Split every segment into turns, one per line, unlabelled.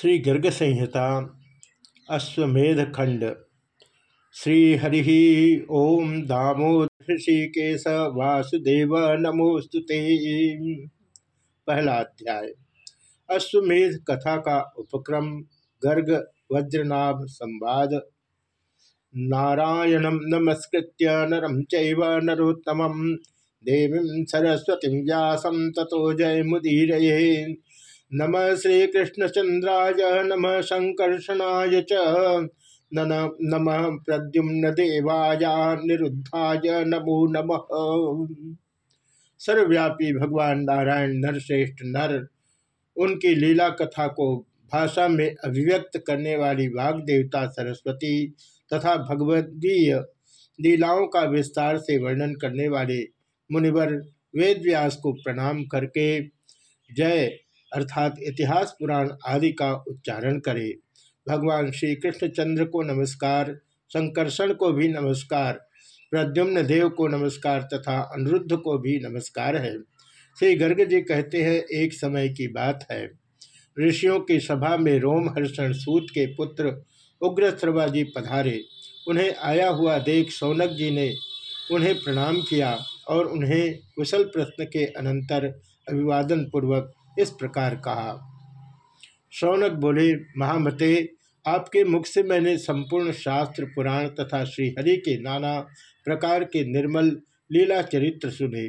श्री गर्ग संहिता अश्वमेध खंड श्री हरि ओम दामोदर ऋषिकेश वासुदेव नमोस्तुते पहला अध्याय। अश्वमेध कथा का उपक्रम गर्ग वज्रनाभ संवाद। नारायणं नमस्कृत्य नरम चैव देवी सरस्वती सरस्वतीं व्यासं ततो जयमुदीरये। नम श्री श्रीकृष्णचंद्राय नम संकर्षणाय च। नम प्रद्युम्न देवाय निरुद्धाय नमो नमः। सर्वव्यापी भगवान नारायण नरश्रेष्ठ नर, उनकी लीला कथा को भाषा में अभिव्यक्त करने वाली वाग देवता सरस्वती तथा भगवदीय लीलाओं का विस्तार से वर्णन करने वाले मुनिवर वेद व्यास को प्रणाम करके जय। अर्थात इतिहास, पुराण आदि का उच्चारण करे। भगवान श्री कृष्णचंद्र को नमस्कार, संकर्षण को भी नमस्कार, प्रद्युम्न देव को नमस्कार तथा अनिरुद्ध को भी नमस्कार है। श्री गर्ग जी कहते हैं, एक समय की बात है। ऋषियों की सभा में रोमहर्षण सूत के पुत्र उग्र जी पधारे। उन्हें आया हुआ देख सौनक जी ने उन्हें प्रणाम किया और उन्हें कुशल प्रश्न के अनंतर अभिवादन पूर्वक इस प्रकार कहा। शौनक बोले, महामते, आपके मुख से मैंने संपूर्ण शास्त्र, पुराण तथा श्रीहरि के नाना प्रकार के निर्मल लीला चरित्र सुने।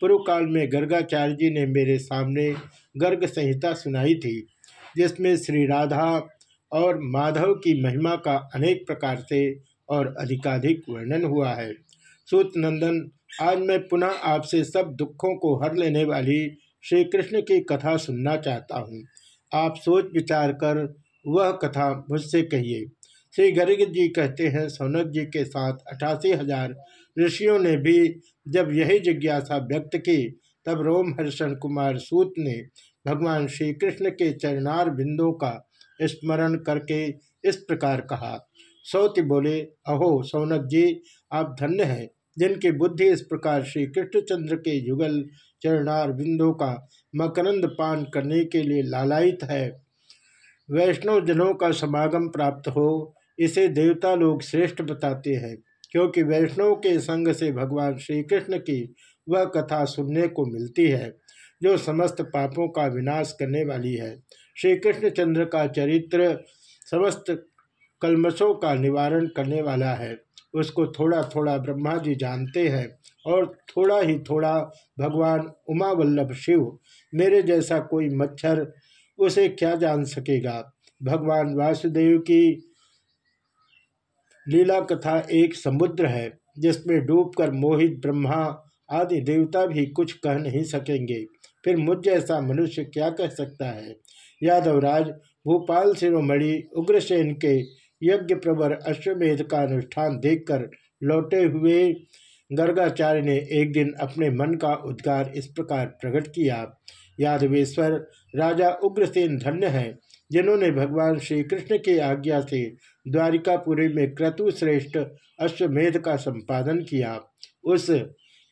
पूर्व काल में गर्गाचार्य जी ने मेरे सामने गर्ग संहिता सुनाई थी, जिसमें श्री राधा और माधव की महिमा का अनेक प्रकार से और अधिकाधिक वर्णन हुआ है। सूत नंदन, आज मैं पुनः आपसे सब दुखों को हर लेने वाली श्री कृष्ण की कथा सुनना चाहता हूँ। आप सोच विचार कर वह कथा मुझसे कहिए। श्री गर्ग जी कहते हैं, सौनक जी के साथ अठासी हज़ार ऋषियों ने भी जब यही जिज्ञासा व्यक्त की, तब रोमहर्षण कुमार सूत ने भगवान श्री कृष्ण के चरणार बिंदों का स्मरण करके इस प्रकार कहा। सौति बोले, अहो सौनक जी, आप धन्य हैं, जिनकी बुद्धि इस प्रकार श्री कृष्णचंद्र के युगल चरणार बिंदु का मकरंद पान करने के लिए लालायित है। वैष्णव जनों का समागम प्राप्त हो, इसे देवता लोग श्रेष्ठ बताते हैं, क्योंकि वैष्णव के संग से भगवान श्री कृष्ण की वह कथा सुनने को मिलती है, जो समस्त पापों का विनाश करने वाली है। श्री कृष्णचंद्र का चरित्र समस्त कलमशों का निवारण करने वाला है, उसको थोड़ा थोड़ा ब्रह्मा जी जानते हैं और थोड़ा ही थोड़ा भगवान उमा वल्लभ शिव मेरे जैसा कोई मच्छर उसे क्या जान सकेगा? भगवान वासुदेव की लीला कथा एक समुद्र है, जिसमें डूबकर मोहित ब्रह्मा आदि देवता भी कुछ कह नहीं सकेंगे। फिर मुझ जैसा मनुष्य क्या कह सकता है? यादवराज, भोपाल शिरोमणि, उग्रसेन के यज्ञ प्रवर अश्वमेध का अनुष्ठान देखकर लौटे हुए गर्गाचार्य ने एक दिन अपने मन का उद्गार इस प्रकार प्रकट किया, यादवेश्वर, राजा उग्रसेन धन्य है, जिन्होंने भगवान श्री कृष्ण की आज्ञा से द्वारिकापुरी में क्रतु श्रेष्ठ अश्वमेध का संपादन किया। उस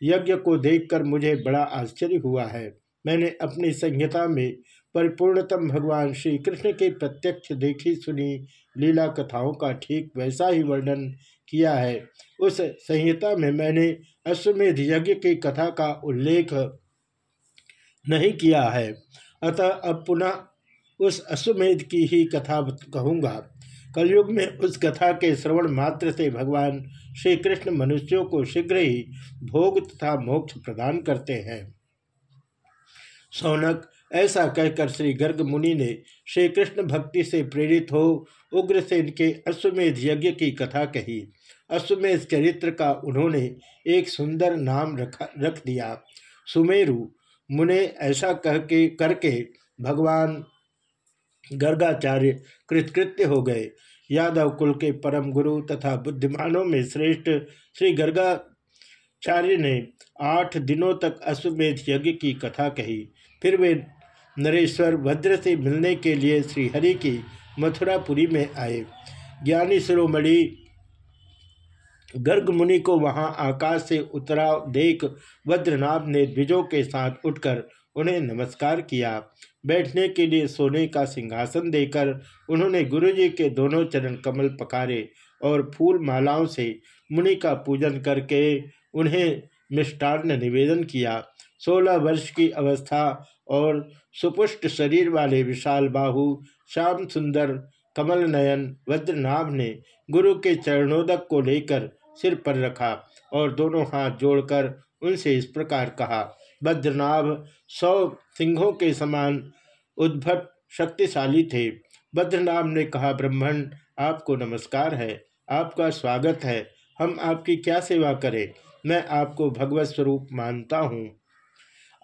यज्ञ को देखकर मुझे बड़ा आश्चर्य हुआ है। मैंने अपनी संहिता में परिपूर्णतम भगवान श्री कृष्ण के प्रत्यक्ष देखी सुनी लीला कथाओं का ठीक वैसा ही वर्णन किया है। उस संहिता में मैंने अश्वमेध यज्ञ की कथा का उल्लेख नहीं किया है। अतः अब पुनः उस अश्वमेध की ही कथा कहूँगा। कलयुग में उस कथा के श्रवण मात्र से भगवान श्री कृष्ण मनुष्यों को शीघ्र ही भोग तथा मोक्ष प्रदान करते हैं। सौनक ऐसा कहकर श्री गर्ग मुनि ने श्री कृष्ण भक्ति से प्रेरित हो उग्रसेन के अश्वमेध यज्ञ की कथा कही। अश्वमेध चरित्र का उन्होंने एक सुंदर नाम रखा, रख दिया। सुमेरु मुने ऐसा कह के करके भगवान गर्गाचार्य कृतकृत्य हो गए। यादव कुल के परम गुरु तथा बुद्धिमानों में श्रेष्ठ श्री गर्गाचार्य ने आठ दिनों तक अश्वमेध यज्ञ की कथा कही। फिर वे नरेश्वर भद्र से मिलने के लिए श्रीहरि की मथुरापुरी में आए। ज्ञानी शिरोमणि गर्ग मुनि को वहाँ आकाश से उतरा देख वज्रनाभ ने द्विजों के साथ उठकर उन्हें नमस्कार किया। बैठने के लिए सोने का सिंहासन देकर उन्होंने गुरुजी के दोनों चरण कमल पकारे और फूल मालाओं से मुनि का पूजन करके उन्हें मिष्टान्न निवेदन किया। सोलह वर्ष की अवस्था और सुपुष्ट शरीर वाले विशाल बाहु श्याम सुंदर कमल नयन वज्रनाभ ने गुरु के चरणोदक को लेकर सिर पर रखा और दोनों हाथ जोड़कर उनसे इस प्रकार कहा, वज्रनाभ सौ सिंहों के समान उद्भट, शक्तिशाली थे। बद्रनाभ ने कहा ब्रह्मण आपको नमस्कार है, आपका स्वागत है। हम आपकी क्या सेवा करें? मैं आपको भगवत स्वरूप मानता हूँ।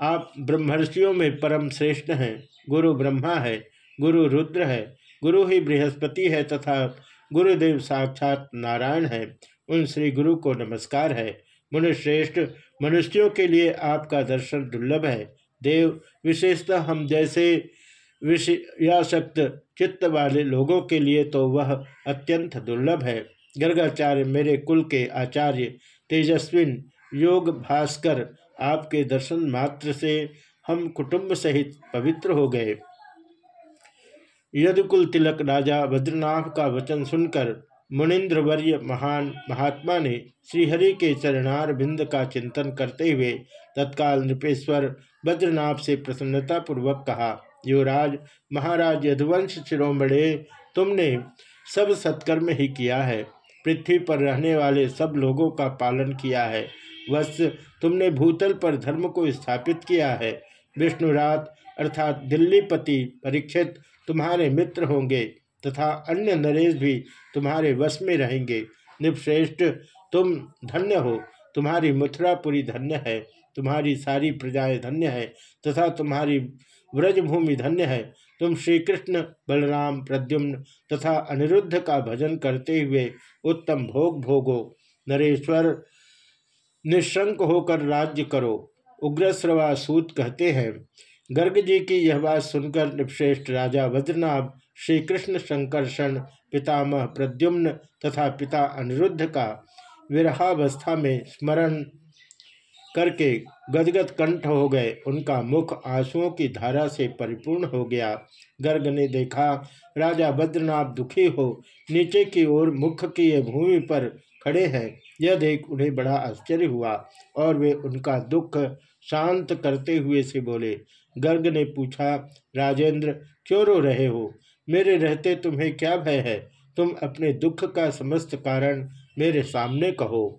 आप ब्रह्मर्षियों में परम श्रेष्ठ हैं। गुरु ब्रह्मा है, गुरु रुद्र है, गुरु ही बृहस्पति है तथा गुरुदेव साक्षात नारायण है। उन श्री गुरु को नमस्कार है। मुनिश्रेष्ठ, मनुष्यों के लिए आपका दर्शन दुर्लभ है। देव, विशेषतः हम जैसे विषयाशक्त चित्त वाले लोगों के लिए तो वह अत्यंत दुर्लभ है। गर्गाचार्य मेरे कुल के आचार्य तेजस्विन, योग भास्कर आपके दर्शन मात्र से हम कुटुंब सहित पवित्र हो गए। यदुकुल तिलक राजा बद्रनाभ का वचन सुनकर मुनिन्द्रवर्य महान महात्मा ने श्रीहरि के चरणार बिंद का चिंतन करते हुए तत्काल नृपेश्वर बद्रनाभ से प्रसन्नतापूर्वक कहा, युवराज, महाराज यदुवंश शिरोमणे, तुमने सब सत्कर्म ही किया है। पृथ्वी पर रहने वाले सब लोगों का पालन किया है। वत्स तुमने भूतल पर धर्म को स्थापित किया है। विष्णुरात अर्थात दिल्लीपति परीक्षित तुम्हारे मित्र होंगे तथा अन्य नरेश भी तुम्हारे वश में रहेंगे। निपश्रेष्ठ तुम धन्य हो। तुम्हारी मथुरापुरी धन्य है। तुम्हारी सारी प्रजाएँ धन्य है तथा तुम्हारी व्रजभूमि धन्य है। तुम श्री कृष्ण बलराम प्रद्युम्न तथा अनिरुद्ध का भजन करते हुए उत्तम भोग भोगो। नरेश्वर निशंक होकर राज्य करो। उग्रश्रवा सूत कहते हैं, गर्ग जी की यह बात सुनकर निपश्रेष्ठ राजा वज्रनाभ श्री कृष्ण संकर्षण, पितामह प्रद्युम्न तथा पिता अनिरुद्ध का विरहावस्था में स्मरण करके गदगद कंठ हो गए। उनका मुख आंसुओं की धारा से परिपूर्ण हो गया। गर्ग ने देखा, राजा बद्रनाथ दुखी हो, नीचे की ओर मुख की भूमि पर खड़े हैं। यह देख उन्हें बड़ा आश्चर्य हुआ और वे उनका दुख शांत करते हुए से बोले, गर्ग ने पूछा, राजेंद्र, क्यों रो रहे हो? मेरे रहते तुम्हें क्या भय है? तुम अपने दुख का समस्त कारण मेरे सामने कहो।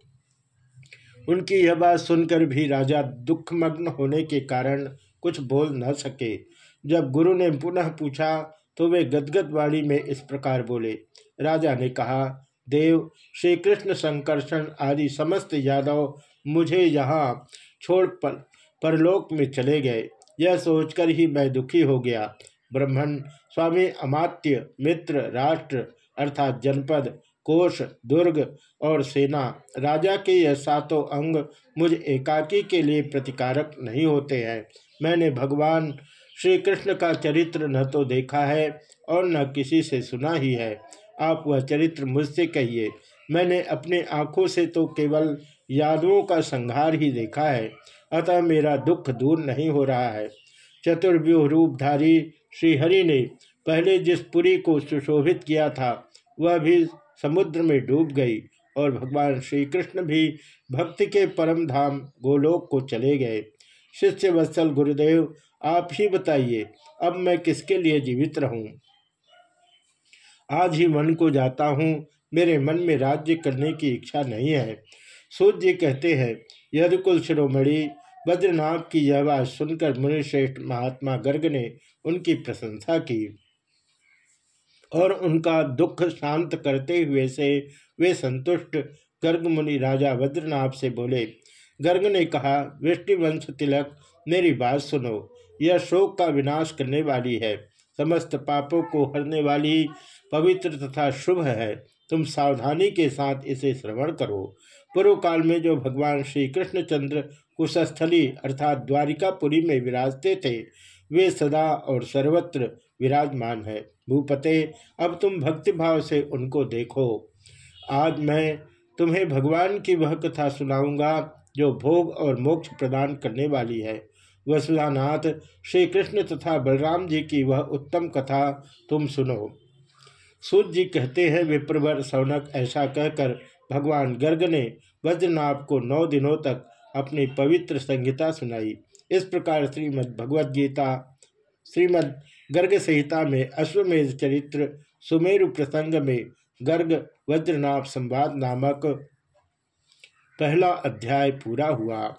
उनकी यह बात सुनकर भी राजा दुखमग्न होने के कारण कुछ बोल न सके। जब गुरु ने पुनः पूछा तो वे गदगद वाणी में इस प्रकार बोले, राजा ने कहा देव श्री कृष्ण संकर्षण आदि समस्त यादव मुझे यहाँ छोड़ पर, परलोक में चले गए। यह सोचकर ही मैं दुखी हो गया। ब्रह्मण स्वामी, अमात्य, मित्र, राष्ट्र, अर्थात जनपद, कोष, दुर्ग और सेना, राजा के यह सातों अंग मुझ एकाकी के लिए प्रतिकारक नहीं होते हैं। मैंने भगवान श्री कृष्ण का चरित्र न तो देखा है और न किसी से सुना ही है। आप वह चरित्र मुझसे कहिए। मैंने अपने आँखों से तो केवल यादवों का संहार ही देखा है, अतः मेरा दुख दूर नहीं हो रहा है। चतुर्व्यूह रूपधारी श्रीहरि ने पहले जिस पुरी को सुशोभित किया था, वह भी समुद्र में डूब गई और भगवान श्री कृष्ण भी भक्ति के परम धाम गोलोक को चले गए। शिष्य वत्सल गुरुदेव, आप ही बताइए, अब मैं किसके लिए जीवित रहूँ? आज ही वन को जाता हूँ। मेरे मन में राज्य करने की इच्छा नहीं है। सूर्य कहते हैं, यदि कुल शिरोमणि, बद्रनाथ की यह बात सुनकर मुनिश्रेष्ठ महात्मा गर्ग ने उनकी प्रशंसा की और उनका दुख शांत करते हुए से वे संतुष्ट गर्ग मुनि राजा बद्रनाभ से बोले, गर्ग ने कहा, वृष्टिवंश तिलक, मेरी बात सुनो। यह शोक का विनाश करने वाली है। समस्त पापों को हरने वाली पवित्र तथा शुभ है। तुम सावधानी के साथ इसे श्रवण करो। पूर्व काल में जो भगवान श्री कृष्णचंद्र कुशस्थली अर्थात द्वारिकापुरी में विराजते थे, वे सदा और सर्वत्र विराजमान है। भूपते, अब तुम भक्तिभाव से उनको देखो। आज मैं तुम्हें भगवान की वह कथा सुनाऊँगा, जो भोग और मोक्ष प्रदान करने वाली है। वसुलानाथ श्री कृष्ण तथा बलराम जी की वह उत्तम कथा तुम सुनो। सूत जी कहते हैं, विप्रवर सौनक ऐसा कहकर भगवान गर्ग ने वज्रनाभ को नौ दिनों तक अपनी पवित्र संहिता सुनाई। इस प्रकार श्रीमद् भगवद गीता, श्रीमद् गर्ग संहिता में अश्वमेध चरित्र, सुमेरु प्रसंग में गर्ग वज्रनाभ संवाद नामक पहला अध्याय पूरा हुआ।